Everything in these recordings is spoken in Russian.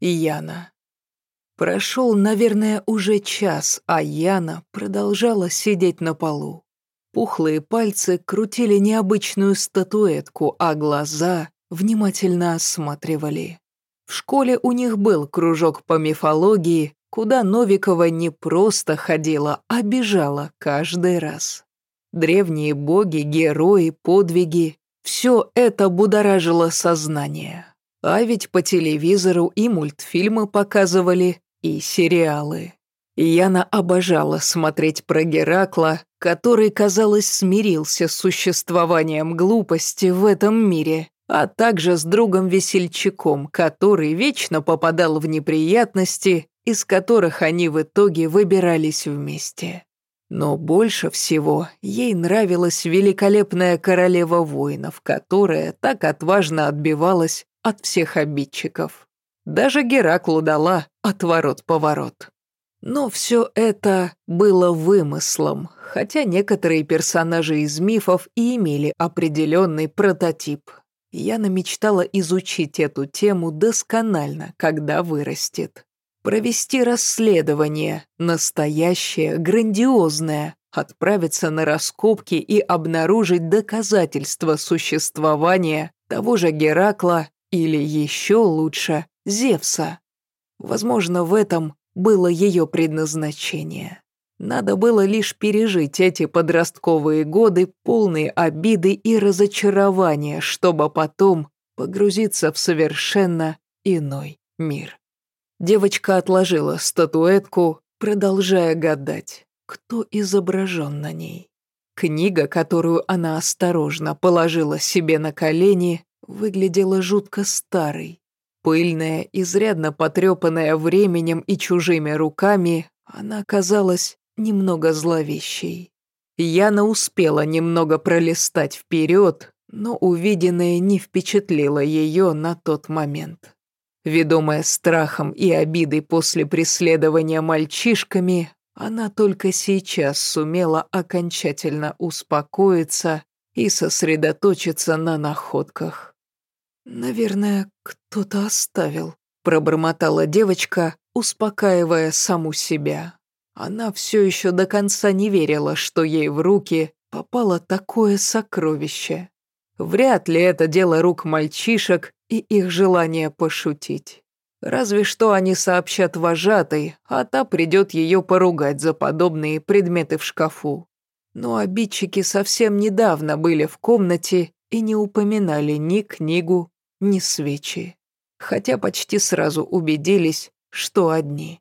Яна. Прошел, наверное, уже час, а Яна продолжала сидеть на полу. Пухлые пальцы крутили необычную статуэтку, а глаза внимательно осматривали. В школе у них был кружок по мифологии, куда Новикова не просто ходила, а бежала каждый раз. Древние боги, герои, подвиги – все это будоражило сознание. А ведь по телевизору и мультфильмы показывали, и сериалы. Яна обожала смотреть про Геракла, который, казалось, смирился с существованием глупости в этом мире, а также с другом-весельчаком, который вечно попадал в неприятности, из которых они в итоге выбирались вместе. Но больше всего ей нравилась великолепная королева воинов, которая так отважно отбивалась от всех обидчиков. Даже Гераклу дала отворот-поворот. Но все это было вымыслом, хотя некоторые персонажи из мифов и имели определенный прототип. Яна мечтала изучить эту тему досконально, когда вырастет. Провести расследование, настоящее, грандиозное, отправиться на раскопки и обнаружить доказательства существования того же Геракла или еще лучше Зевса. Возможно, в этом было ее предназначение. Надо было лишь пережить эти подростковые годы, полные обиды и разочарования, чтобы потом погрузиться в совершенно иной мир. Девочка отложила статуэтку, продолжая гадать, кто изображен на ней. Книга, которую она осторожно положила себе на колени, выглядела жутко старой. Пыльная, изрядно потрепанная временем и чужими руками, она казалась немного зловещей. Яна успела немного пролистать вперед, но увиденное не впечатлило ее на тот момент. Ведомая страхом и обидой после преследования мальчишками, она только сейчас сумела окончательно успокоиться и сосредоточиться на находках. «Наверное, кто-то оставил», — пробормотала девочка, успокаивая саму себя. Она все еще до конца не верила, что ей в руки попало такое сокровище. Вряд ли это дело рук мальчишек и их желание пошутить. Разве что они сообщат вожатой, а та придет ее поругать за подобные предметы в шкафу. Но обидчики совсем недавно были в комнате и не упоминали ни книгу, ни свечи. Хотя почти сразу убедились, что одни.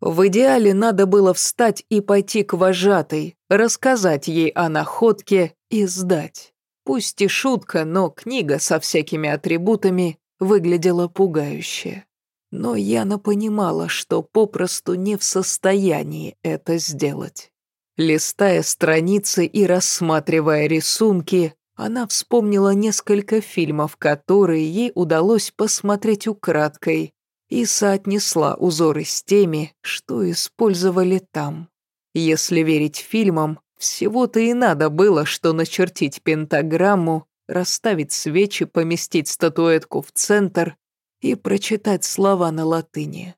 В идеале надо было встать и пойти к вожатой, рассказать ей о находке и сдать. Пусть и шутка, но книга со всякими атрибутами выглядела пугающе. Но Яна понимала, что попросту не в состоянии это сделать. Листая страницы и рассматривая рисунки, она вспомнила несколько фильмов, которые ей удалось посмотреть украдкой, и соотнесла узоры с теми, что использовали там. Если верить фильмам, всего-то и надо было, что начертить пентаграмму, расставить свечи, поместить статуэтку в центр и прочитать слова на латыни.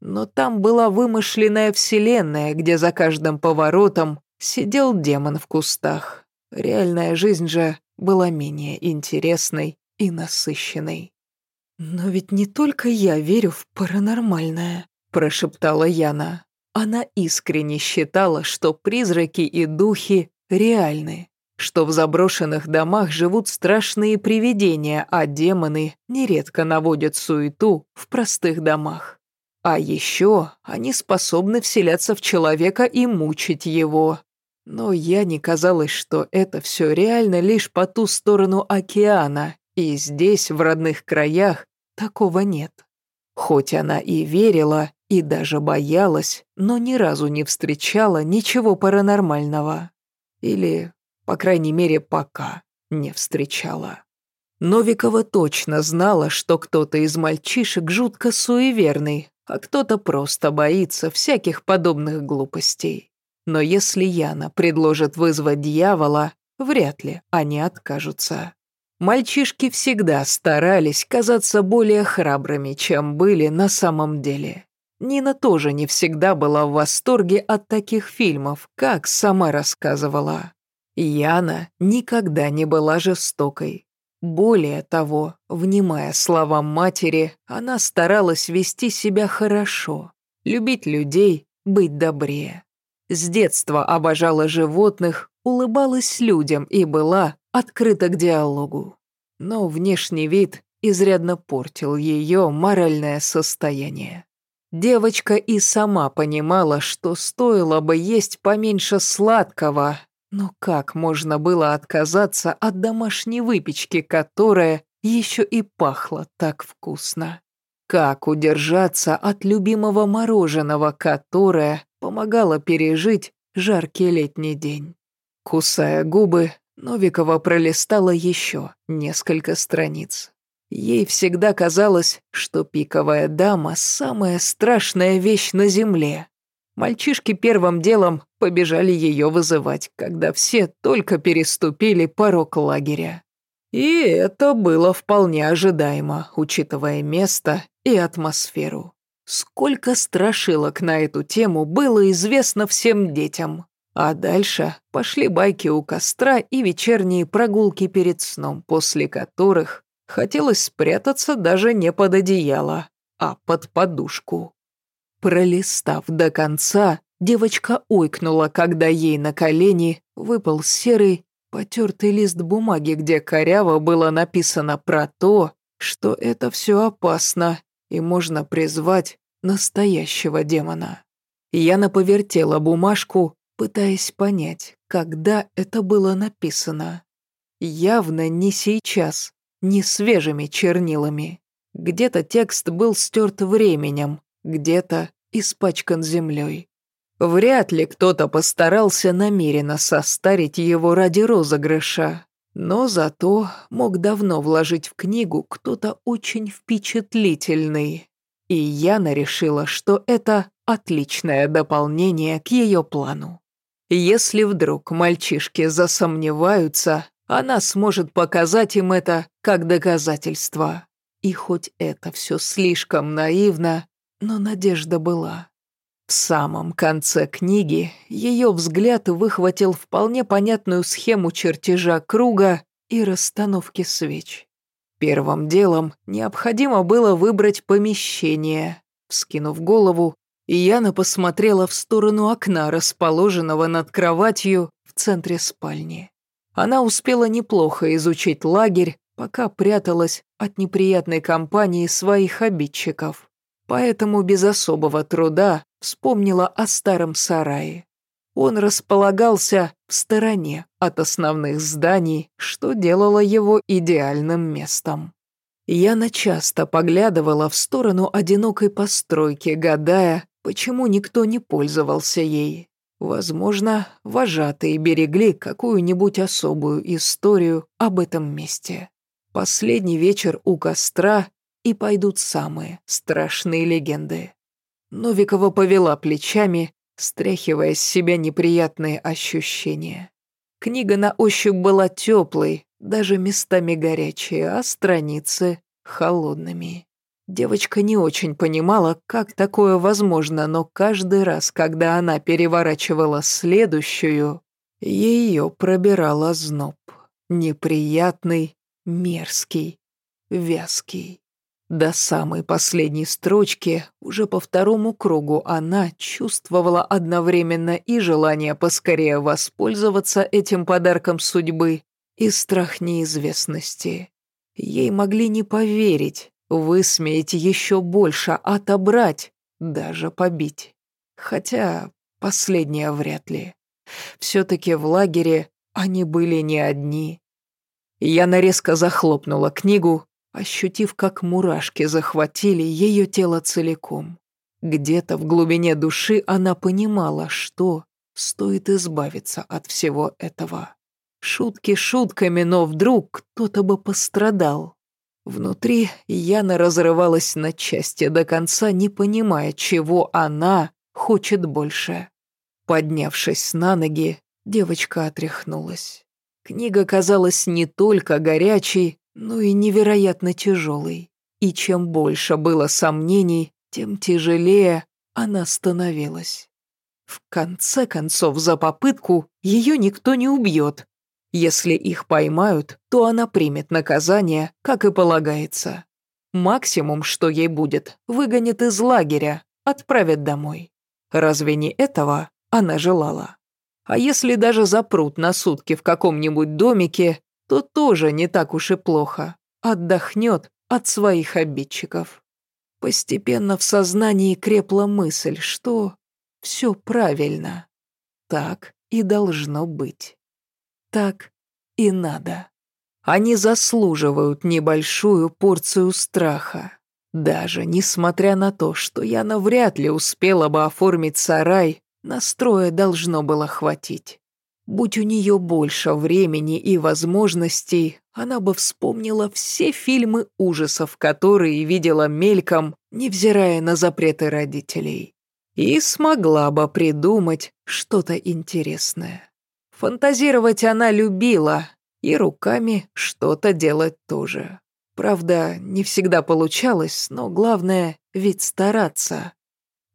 Но там была вымышленная вселенная, где за каждым поворотом сидел демон в кустах. Реальная жизнь же была менее интересной и насыщенной. «Но ведь не только я верю в паранормальное», – прошептала Яна. Она искренне считала, что призраки и духи реальны, что в заброшенных домах живут страшные привидения, а демоны нередко наводят суету в простых домах. А еще они способны вселяться в человека и мучить его, но я не казалось, что это все реально лишь по ту сторону океана, и здесь, в родных краях, такого нет. Хоть она и верила, и даже боялась, но ни разу не встречала ничего паранормального. Или, по крайней мере, пока не встречала. Новикова точно знала, что кто-то из мальчишек жутко суеверный, а кто-то просто боится всяких подобных глупостей. Но если Яна предложит вызвать дьявола, вряд ли они откажутся. Мальчишки всегда старались казаться более храбрыми, чем были на самом деле. Нина тоже не всегда была в восторге от таких фильмов, как сама рассказывала. Яна никогда не была жестокой. Более того, внимая словам матери, она старалась вести себя хорошо, любить людей, быть добрее. С детства обожала животных, улыбалась людям и была открыта к диалогу. Но внешний вид изрядно портил ее моральное состояние. Девочка и сама понимала, что стоило бы есть поменьше сладкого, но как можно было отказаться от домашней выпечки, которая еще и пахла так вкусно? Как удержаться от любимого мороженого, которое помогало пережить жаркий летний день? Кусая губы, Новикова пролистала еще несколько страниц. Ей всегда казалось, что пиковая дама – самая страшная вещь на земле. Мальчишки первым делом побежали ее вызывать, когда все только переступили порог лагеря. И это было вполне ожидаемо, учитывая место и атмосферу. Сколько страшилок на эту тему было известно всем детям. А дальше пошли байки у костра и вечерние прогулки перед сном, после которых хотелось спрятаться даже не под одеяло, а под подушку. Пролистав до конца, девочка ойкнула, когда ей на колени выпал серый, потертый лист бумаги, где коряво было написано про то, что это все опасно и можно призвать настоящего демона. Яна повертела бумажку, пытаясь понять, когда это было написано. Явно не сейчас, не свежими чернилами. Где-то текст был стерт временем, где-то испачкан землей. Вряд ли кто-то постарался намеренно состарить его ради розыгрыша, но зато мог давно вложить в книгу кто-то очень впечатлительный. И Яна решила, что это отличное дополнение к ее плану. Если вдруг мальчишки засомневаются, она сможет показать им это как доказательство. И хоть это все слишком наивно, но надежда была. В самом конце книги ее взгляд выхватил вполне понятную схему чертежа круга и расстановки свеч. Первым делом необходимо было выбрать помещение. Вскинув голову, Яна посмотрела в сторону окна, расположенного над кроватью в центре спальни. Она успела неплохо изучить лагерь, пока пряталась от неприятной компании своих обидчиков. Поэтому без особого труда вспомнила о старом сарае. Он располагался в стороне от основных зданий, что делало его идеальным местом. Яна часто поглядывала в сторону одинокой постройки, гадая, Почему никто не пользовался ей? Возможно, вожатые берегли какую-нибудь особую историю об этом месте. Последний вечер у костра, и пойдут самые страшные легенды. Новикова повела плечами, стряхивая с себя неприятные ощущения. Книга на ощупь была теплой, даже местами горячей, а страницы холодными. Девочка не очень понимала, как такое возможно, но каждый раз, когда она переворачивала следующую, ее пробирала зноб. Неприятный, мерзкий, вязкий. До самой последней строчки, уже по второму кругу, она чувствовала одновременно и желание поскорее воспользоваться этим подарком судьбы, и страх неизвестности. Ей могли не поверить, Высмеять еще больше, отобрать, даже побить. Хотя последнее вряд ли. Все-таки в лагере они были не одни. Яна резко захлопнула книгу, ощутив, как мурашки захватили ее тело целиком. Где-то в глубине души она понимала, что стоит избавиться от всего этого. Шутки шутками, но вдруг кто-то бы пострадал. Внутри Яна разрывалась на части до конца, не понимая, чего она хочет больше. Поднявшись на ноги, девочка отряхнулась. Книга казалась не только горячей, но и невероятно тяжелой. И чем больше было сомнений, тем тяжелее она становилась. В конце концов, за попытку ее никто не убьет. Если их поймают, то она примет наказание, как и полагается. Максимум, что ей будет, выгонят из лагеря, отправят домой. Разве не этого она желала? А если даже запрут на сутки в каком-нибудь домике, то тоже не так уж и плохо. Отдохнет от своих обидчиков. Постепенно в сознании крепла мысль, что все правильно. Так и должно быть. Так и надо. Они заслуживают небольшую порцию страха. Даже несмотря на то, что я навряд ли успела бы оформить сарай, настроя должно было хватить. Будь у нее больше времени и возможностей, она бы вспомнила все фильмы ужасов, которые видела мельком, невзирая на запреты родителей. И смогла бы придумать что-то интересное. Фантазировать она любила, и руками что-то делать тоже. Правда, не всегда получалось, но главное ведь стараться.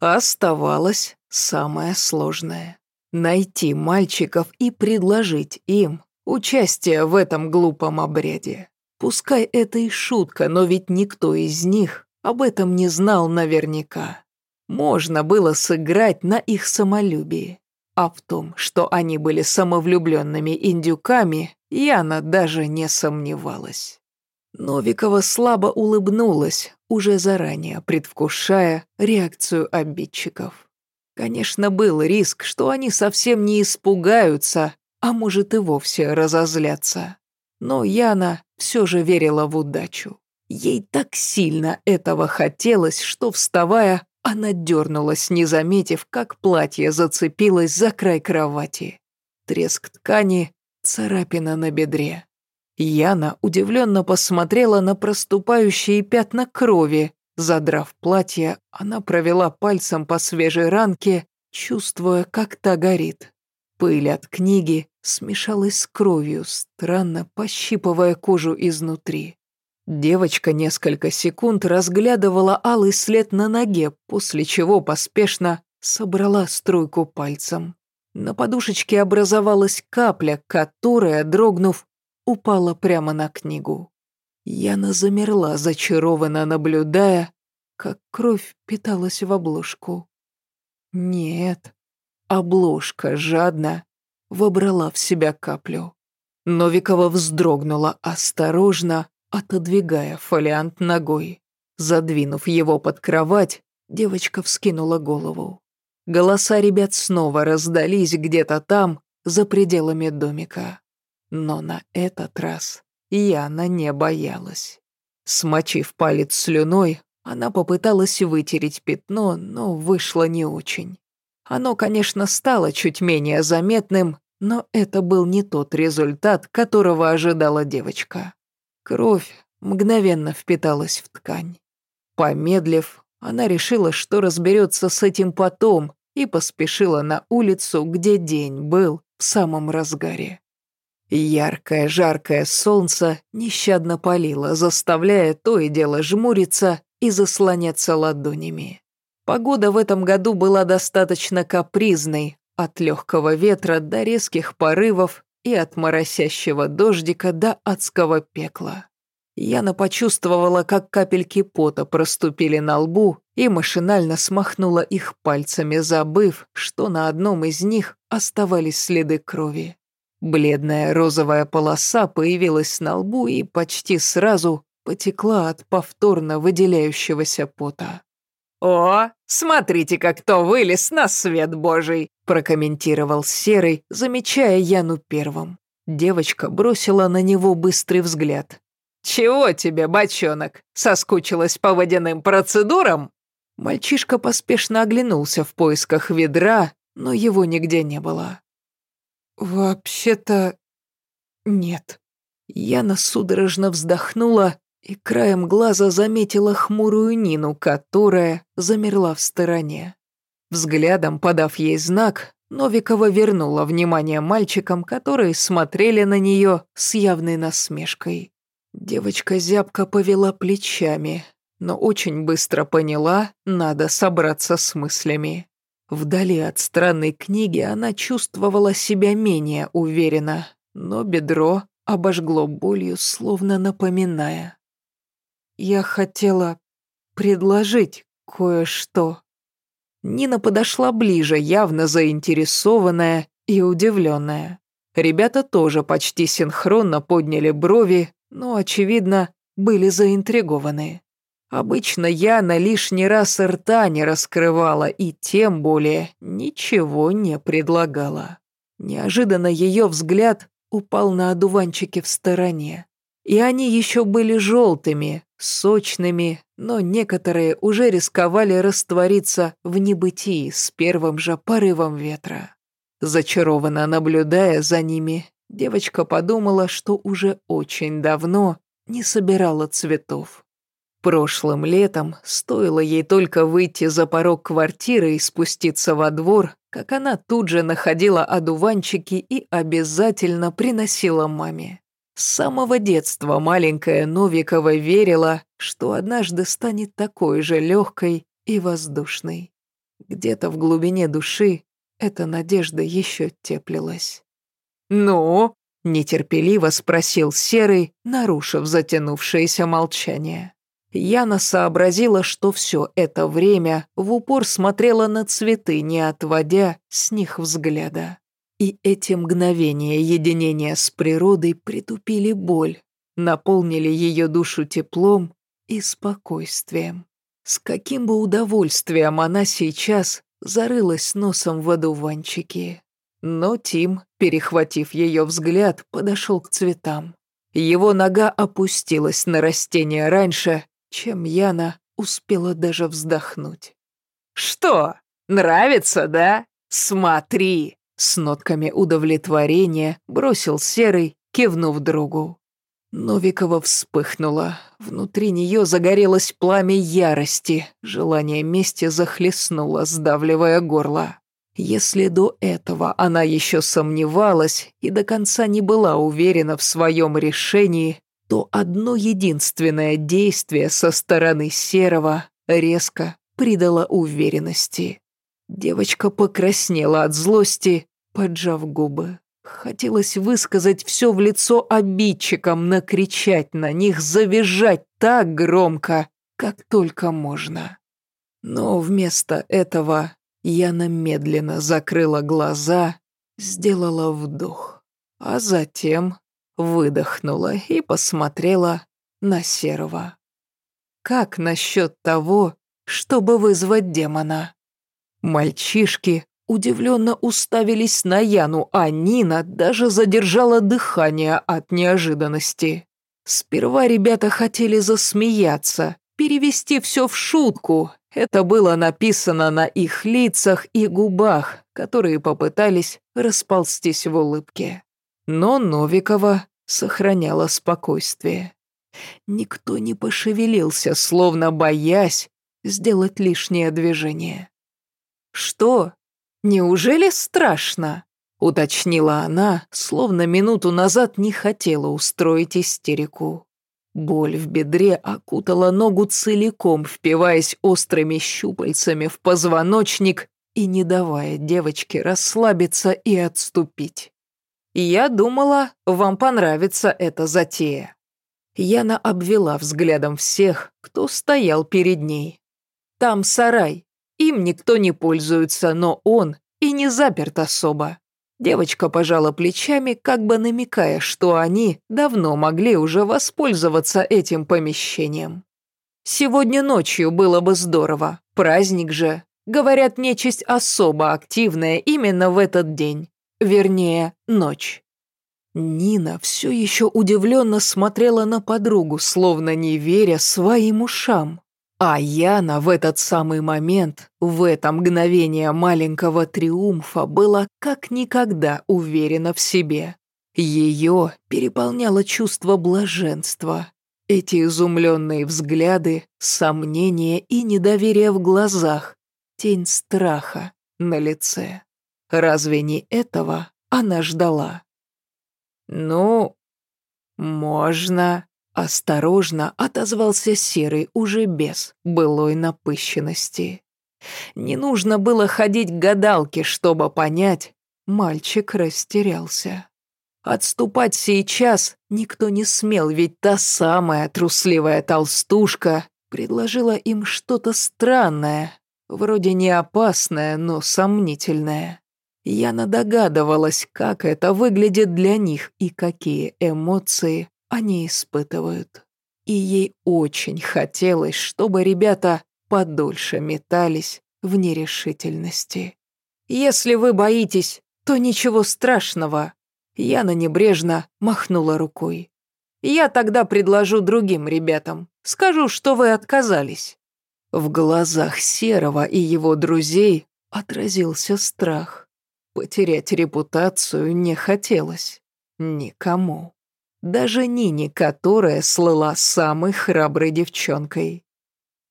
Оставалось самое сложное — найти мальчиков и предложить им участие в этом глупом обряде. Пускай это и шутка, но ведь никто из них об этом не знал наверняка. Можно было сыграть на их самолюбии. А в том, что они были самовлюбленными индюками, Яна даже не сомневалась. Новикова слабо улыбнулась, уже заранее предвкушая реакцию обидчиков. Конечно, был риск, что они совсем не испугаются, а может и вовсе разозлятся. Но Яна все же верила в удачу. Ей так сильно этого хотелось, что, вставая, она дернулась, не заметив, как платье зацепилось за край кровати. Треск ткани, царапина на бедре. Яна удивленно посмотрела на проступающие пятна крови. Задрав платье, она провела пальцем по свежей ранке, чувствуя, как та горит. Пыль от книги смешалась с кровью, странно пощипывая кожу изнутри. Девочка несколько секунд разглядывала алый след на ноге, после чего поспешно собрала струйку пальцем. На подушечке образовалась капля, которая, дрогнув, упала прямо на книгу. Яна замерла, зачарованно наблюдая, как кровь питалась в обложку. Нет, обложка жадно вобрала в себя каплю. Новикова вздрогнула осторожно, отодвигая фолиант ногой. Задвинув его под кровать, девочка вскинула голову. Голоса ребят снова раздались где-то там, за пределами домика. Но на этот раз Яна не боялась. Смочив палец слюной, она попыталась вытереть пятно, но вышло не очень. Оно, конечно, стало чуть менее заметным, но это был не тот результат, которого ожидала девочка. Кровь мгновенно впиталась в ткань. Помедлив, она решила, что разберется с этим потом, и поспешила на улицу, где день был в самом разгаре. Яркое, жаркое солнце нещадно палило, заставляя то и дело жмуриться и заслоняться ладонями. Погода в этом году была достаточно капризной, от легкого ветра до резких порывов и от моросящего дождика до адского пекла. Яна почувствовала, как капельки пота проступили на лбу и машинально смахнула их пальцами, забыв, что на одном из них оставались следы крови. Бледная розовая полоса появилась на лбу и почти сразу потекла от повторно выделяющегося пота. «О, смотрите-ка, кто вылез на свет божий!» прокомментировал Серый, замечая Яну первым. Девочка бросила на него быстрый взгляд. «Чего тебе, бочонок? Соскучилась по водяным процедурам?» Мальчишка поспешно оглянулся в поисках ведра, но его нигде не было. «Вообще-то... нет». Яна судорожно вздохнула и краем глаза заметила хмурую Нину, которая замерла в стороне. Взглядом подав ей знак, Новикова вернула внимание мальчикам, которые смотрели на нее с явной насмешкой. Девочка зябко повела плечами, но очень быстро поняла, надо собраться с мыслями. Вдали от странной книги она чувствовала себя менее уверенно, но бедро обожгло болью, словно напоминая. «Я хотела предложить кое-что». Нина подошла ближе, явно заинтересованная и удивленная. Ребята тоже почти синхронно подняли брови, но, очевидно, были заинтригованы. Обычно Яна лишний раз рта не раскрывала и тем более ничего не предлагала. Неожиданно ее взгляд упал на одуванчики в стороне. И они еще были желтыми, сочными, но некоторые уже рисковали раствориться в небытии с первым же порывом ветра. Зачарованно наблюдая за ними, девочка подумала, что уже очень давно не собирала цветов. Прошлым летом стоило ей только выйти за порог квартиры и спуститься во двор, как она тут же находила одуванчики и обязательно приносила маме. С самого детства маленькая Новикова верила, что однажды станет такой же легкой и воздушной. Где-то в глубине души эта надежда еще теплилась. «Ну?» – нетерпеливо спросил Серый, нарушив затянувшееся молчание. Яна сообразила, что все это время в упор смотрела на цветы, не отводя с них взгляда. И эти мгновения единения с природой притупили боль, наполнили ее душу теплом и спокойствием. С каким бы удовольствием она сейчас зарылась носом в одуванчики. Но Тим, перехватив ее взгляд, подошел к цветам. Его нога опустилась на растение раньше, чем Яна успела даже вздохнуть. «Что, нравится, да? Смотри!» С нотками удовлетворения бросил Серый, кивнув другу. Новикова вспыхнула. Внутри нее загорелось пламя ярости. Желание мести захлестнуло, сдавливая горло. Если до этого она еще сомневалась и до конца не была уверена в своем решении, то одно единственное действие со стороны Серого резко придало уверенности. Девочка покраснела от злости, поджав губы. Хотелось высказать все в лицо обидчикам, накричать на них, завизжать так громко, как только можно. Но вместо этого Яна медленно закрыла глаза, сделала вдох, а затем выдохнула и посмотрела на Серого. «Как насчет того, чтобы вызвать демона?» Мальчишки удивленно уставились на Яну, а Нина даже задержала дыхание от неожиданности. Сперва ребята хотели засмеяться, перевести все в шутку. Это было написано на их лицах и губах, которые попытались расползтись в улыбке. Но Новикова сохраняла спокойствие. Никто не пошевелился, словно боясь сделать лишнее движение. «Что? Неужели страшно?» — уточнила она, словно минуту назад не хотела устроить истерику. Боль в бедре окутала ногу целиком, впиваясь острыми щупальцами в позвоночник и не давая девочке расслабиться и отступить. «Я думала, вам понравится эта затея». Яна обвела взглядом всех, кто стоял перед ней. «Там сарай. Им никто не пользуется, но он и не заперт особо». Девочка пожала плечами, как бы намекая, что они давно могли уже воспользоваться этим помещением. «Сегодня ночью было бы здорово. Праздник же. Говорят, нечисть особо активная именно в этот день. Вернее, ночь. Нина все еще удивленно смотрела на подругу, словно не веря своим ушам. А Яна в этот самый момент, в это мгновение маленького триумфа, была как никогда уверена в себе. Ее переполняло чувство блаженства. Эти изумленные взгляды, сомнения и недоверие в глазах, тень страха на лице. Разве не этого она ждала? «Ну, можно...» Осторожно отозвался Серый уже без былой напыщенности. Не нужно было ходить к гадалке, чтобы понять, мальчик растерялся. Отступать сейчас никто не смел, ведь та самая трусливая толстушка предложила им что-то странное, вроде не опасное, но сомнительное. Яна догадывалась, как это выглядит для них и какие эмоции они испытывают. И ей очень хотелось, чтобы ребята подольше метались в нерешительности. «Если вы боитесь, то ничего страшного», Яна небрежно махнула рукой. «Я тогда предложу другим ребятам. Скажу, что вы отказались». В глазах Серого и его друзей отразился страх. Потерять репутацию не хотелось. Никому даже Нине, которая слыла самой храброй девчонкой.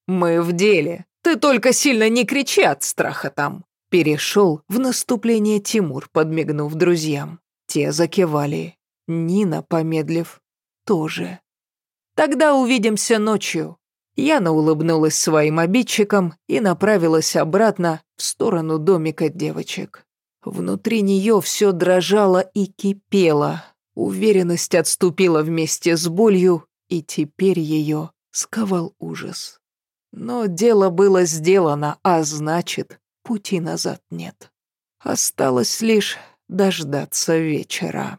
«Мы в деле. Ты только сильно не кричи от страха там!» Перешел в наступление Тимур, подмигнув друзьям. Те закивали. Нина, помедлив, тоже. «Тогда увидимся ночью». Яна улыбнулась своим обидчикам и направилась обратно в сторону домика девочек. Внутри нее все дрожало и кипело, Уверенность отступила вместе с болью, и теперь ее сковал ужас. Но дело было сделано, а значит, пути назад нет. Осталось лишь дождаться вечера.